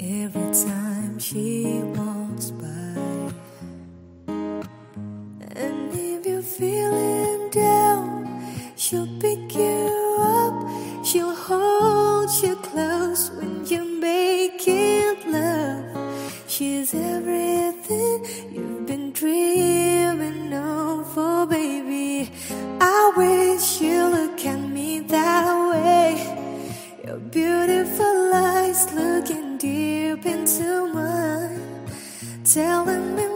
every time she walks by. Feeling down, she'll pick you up. She'll hold you close when you're making love. She's everything you've been dreaming of, oh baby. I wish you look at me that way. Your beautiful eyes looking deep into mine, telling me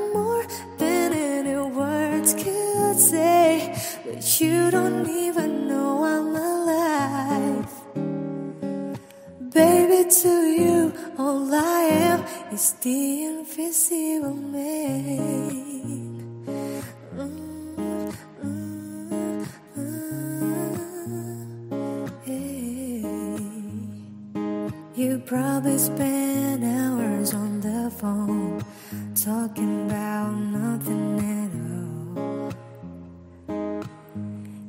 Baby, to you, all I am is the invisible man. Mm, mm, mm. You probably spend hours on the phone talking about nothing at all.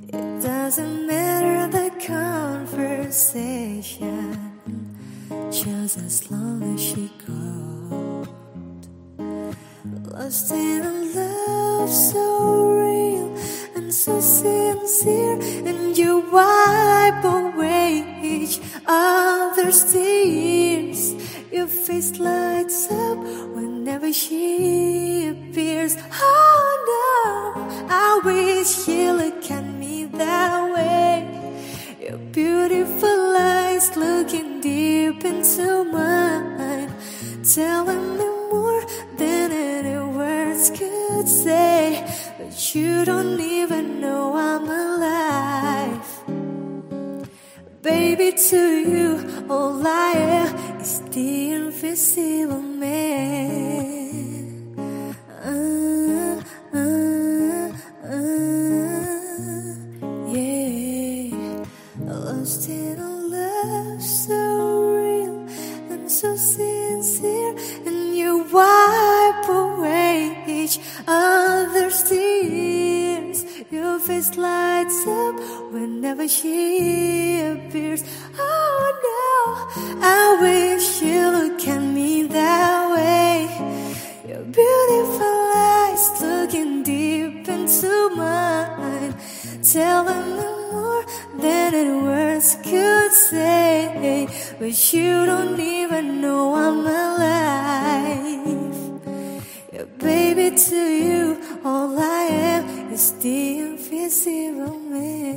It doesn't matter the conversation, just as long as she called. Lost in a love so real and so sincere, and you wipe away each other's tears. Your face lights up whenever she appears. Oh no, I wish you look at me that way. Your beautiful eyes looking deep into mine, telling me more than any words could say. But you don't even know I'm alive. Baby, to you, all I am is the invisible man. So sincere, and you wipe away each other's tears. Your face lights up whenever she appears. Oh no, I wish you look at me that way. Your beautiful eyes looking deep into mine, telling me more than any could say. But you don't even know I'm alive. Yeah, baby, to you, all I am is the invisible man.